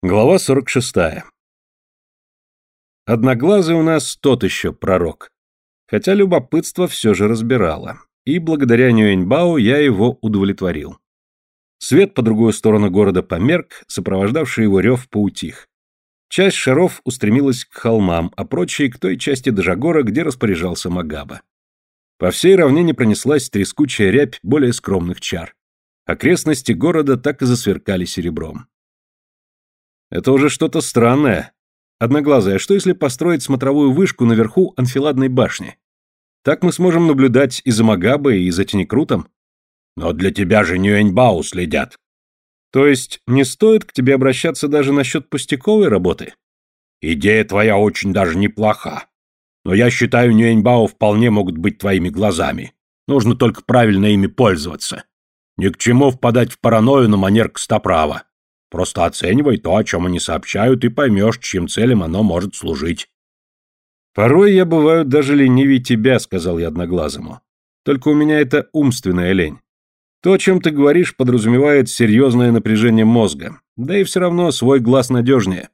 Глава 46. Одноглазый у нас тот еще пророк. Хотя любопытство все же разбирало. И благодаря Нюэньбао я его удовлетворил. Свет по другую сторону города померк, сопровождавший его рев поутих. Часть шаров устремилась к холмам, а прочие к той части Дежагора, где распоряжался Магаба. По всей равнине пронеслась трескучая рябь более скромных чар. Окрестности города так и засверкали серебром. Это уже что-то странное. Одноглазая, что если построить смотровую вышку наверху анфиладной башни? Так мы сможем наблюдать и за Магабой, и за Тенекрутом. Но для тебя же Нюэньбау следят. То есть не стоит к тебе обращаться даже насчет пустяковой работы? Идея твоя очень даже неплоха. Но я считаю, Нюэньбао вполне могут быть твоими глазами. Нужно только правильно ими пользоваться. Ни к чему впадать в паранойю на манер Костоправа. Просто оценивай то, о чем они сообщают, и поймешь, чьим целям оно может служить. «Порой я бываю даже ленивее тебя», — сказал я одноглазому. «Только у меня это умственная лень. То, о чем ты говоришь, подразумевает серьезное напряжение мозга. Да и все равно свой глаз надежнее».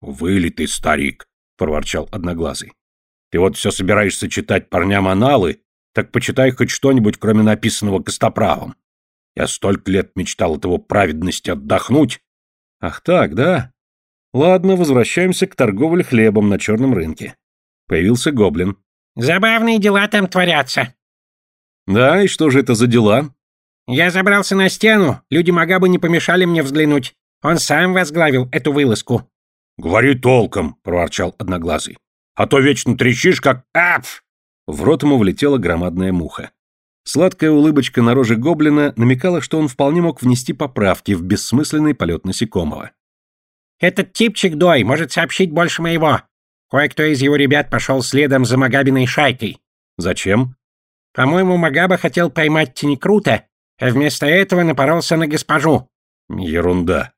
«Вылитый старик», — проворчал одноглазый. «Ты вот все собираешься читать парням аналы, так почитай хоть что-нибудь, кроме написанного костоправом. Я столько лет мечтал от его праведности отдохнуть, Ах так, да? Ладно, возвращаемся к торговле хлебом на черном рынке. Появился гоблин. Забавные дела там творятся. Да, и что же это за дела? Я забрался на стену, люди Магабы не помешали мне взглянуть. Он сам возглавил эту вылазку. Говори толком, проворчал одноглазый. А то вечно трещишь, как апф. В рот ему влетела громадная муха. Сладкая улыбочка на роже гоблина намекала, что он вполне мог внести поправки в бессмысленный полет насекомого. «Этот типчик Дой может сообщить больше моего. Кое-кто из его ребят пошел следом за Магабиной шайкой». «Зачем?» «По-моему, Магаба хотел поймать Тинекрута, а вместо этого напоролся на госпожу». «Ерунда».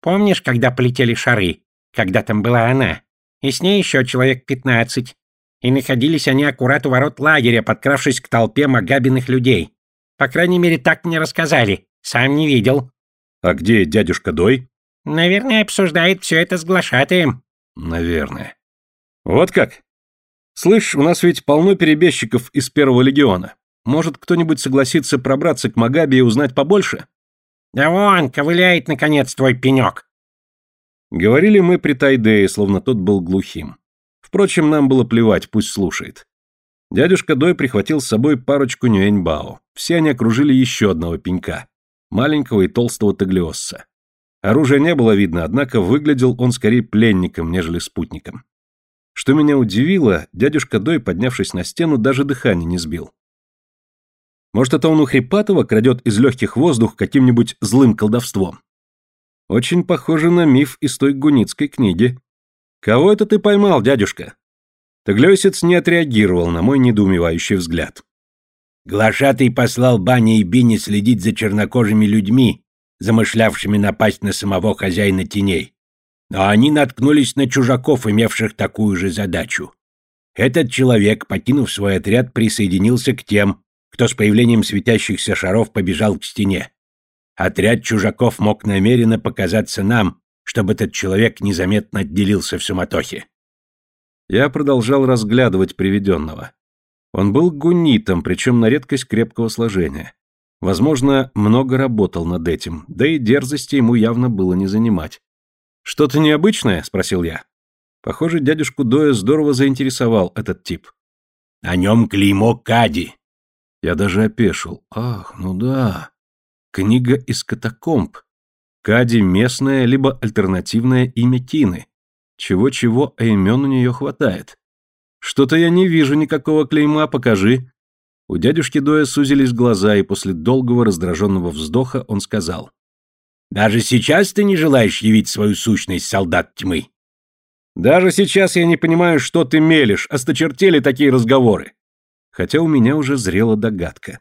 «Помнишь, когда полетели шары? Когда там была она? И с ней еще человек пятнадцать. И находились они аккурат у ворот лагеря, подкравшись к толпе магабиных людей. По крайней мере, так мне рассказали. Сам не видел. А где дядюшка Дой? Наверное, обсуждает все это с глашатаем. Наверное. Вот как? Слышь, у нас ведь полно перебежчиков из первого легиона. Может, кто-нибудь согласится пробраться к Магаби и узнать побольше? Да вон, ковыляет, наконец, твой пенек. Говорили мы при Тайдее, словно тот был глухим. Впрочем, нам было плевать, пусть слушает. Дядюшка Дой прихватил с собой парочку Нюэньбао. Все они окружили еще одного пенька. Маленького и толстого таглиосса. Оружия не было видно, однако выглядел он скорее пленником, нежели спутником. Что меня удивило, дядюшка Дой, поднявшись на стену, даже дыхание не сбил. Может, это он у Хрипатова крадет из легких воздух каким-нибудь злым колдовством? Очень похоже на миф из той гуницкой книги. «Кого это ты поймал, дядюшка?» Таглёсец не отреагировал на мой недоумевающий взгляд. Глашатый послал Бане и Бине следить за чернокожими людьми, замышлявшими напасть на самого хозяина теней. Но они наткнулись на чужаков, имевших такую же задачу. Этот человек, покинув свой отряд, присоединился к тем, кто с появлением светящихся шаров побежал к стене. Отряд чужаков мог намеренно показаться нам, чтобы этот человек незаметно отделился в суматохе. Я продолжал разглядывать привиденного. Он был гунитом, причем на редкость крепкого сложения. Возможно, много работал над этим, да и дерзости ему явно было не занимать. «Что-то необычное?» – спросил я. Похоже, дядюшку Доя здорово заинтересовал этот тип. «На нем клеймо Кади». Я даже опешил. «Ах, ну да. Книга из катакомб. Кади – местное, либо альтернативное имя Тины. Чего-чего, а имен у нее хватает. Что-то я не вижу никакого клейма, покажи. У дядюшки Доя сузились глаза, и после долгого раздраженного вздоха он сказал. «Даже сейчас ты не желаешь явить свою сущность, солдат тьмы?» «Даже сейчас я не понимаю, что ты мелешь, осточертели такие разговоры». Хотя у меня уже зрела догадка.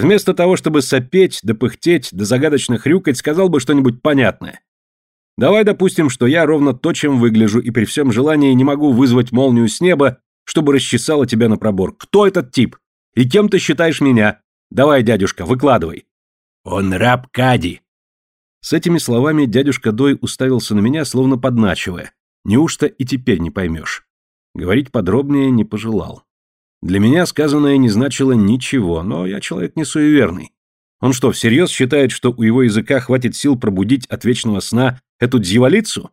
Вместо того, чтобы сопеть, да пыхтеть, да загадочно хрюкать, сказал бы что-нибудь понятное. Давай допустим, что я ровно то, чем выгляжу, и при всем желании не могу вызвать молнию с неба, чтобы расчесала тебя на пробор. Кто этот тип? И кем ты считаешь меня? Давай, дядюшка, выкладывай. Он раб Кади. С этими словами дядюшка Дой уставился на меня, словно подначивая. Неужто и теперь не поймешь? Говорить подробнее не пожелал. Для меня сказанное не значило ничего, но я человек не суеверный. Он что, всерьез считает, что у его языка хватит сил пробудить от вечного сна эту дьяволицу?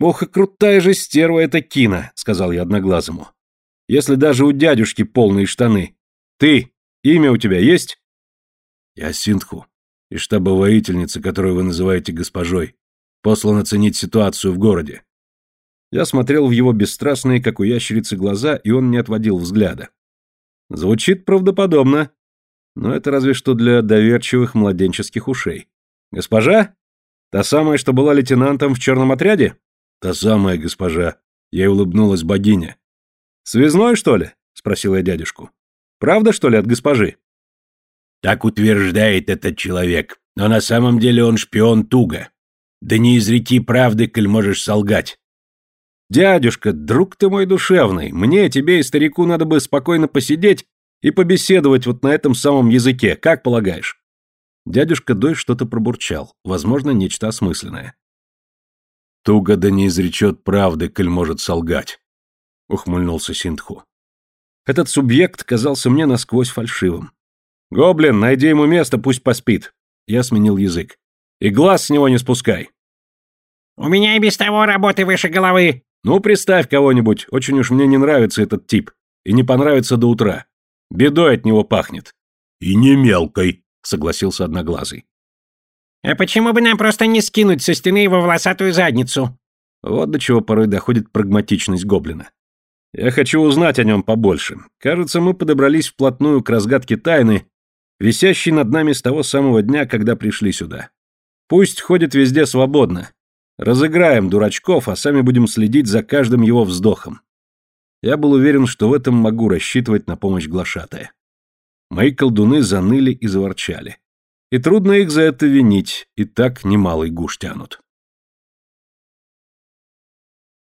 «Ох и крутая же стерва эта Кина», — сказал я одноглазому. «Если даже у дядюшки полные штаны. Ты, имя у тебя есть?» «Я Синтху, и штаба воительницы, которую вы называете госпожой, послан оценить ситуацию в городе». Я смотрел в его бесстрастные, как у ящерицы, глаза, и он не отводил взгляда. Звучит правдоподобно, но это разве что для доверчивых младенческих ушей. «Госпожа? Та самая, что была лейтенантом в черном отряде?» «Та самая госпожа». Ей улыбнулась богиня. «Связной, что ли?» — спросил я дядюшку. «Правда, что ли, от госпожи?» «Так утверждает этот человек, но на самом деле он шпион Туга. Да не изреки правды, коль можешь солгать». «Дядюшка, друг ты мой душевный, мне, тебе и старику надо бы спокойно посидеть и побеседовать вот на этом самом языке, как полагаешь?» Дядюшка Дой что-то пробурчал, возможно, нечто осмысленное. Туго да не изречет правды, коль может солгать, — ухмыльнулся Синдху. Этот субъект казался мне насквозь фальшивым. «Гоблин, найди ему место, пусть поспит». Я сменил язык. «И глаз с него не спускай». «У меня и без того работы выше головы». «Ну, приставь кого-нибудь, очень уж мне не нравится этот тип. И не понравится до утра. Бедой от него пахнет». «И не мелкой», — согласился Одноглазый. А почему бы нам просто не скинуть со стены его волосатую задницу? Вот до чего порой доходит прагматичность гоблина. Я хочу узнать о нем побольше. Кажется, мы подобрались вплотную к разгадке тайны, висящей над нами с того самого дня, когда пришли сюда. Пусть ходит везде свободно. Разыграем дурачков, а сами будем следить за каждым его вздохом. Я был уверен, что в этом могу рассчитывать на помощь глашатая. Мои колдуны заныли и заворчали. И трудно их за это винить, и так немалый гуш тянут.